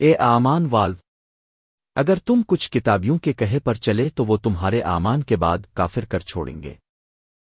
اے آمان والو، اگر تم کچھ کتابیوں کے کہے پر چلے تو وہ تمہارے آمان کے بعد کافر کر چھوڑیں گے۔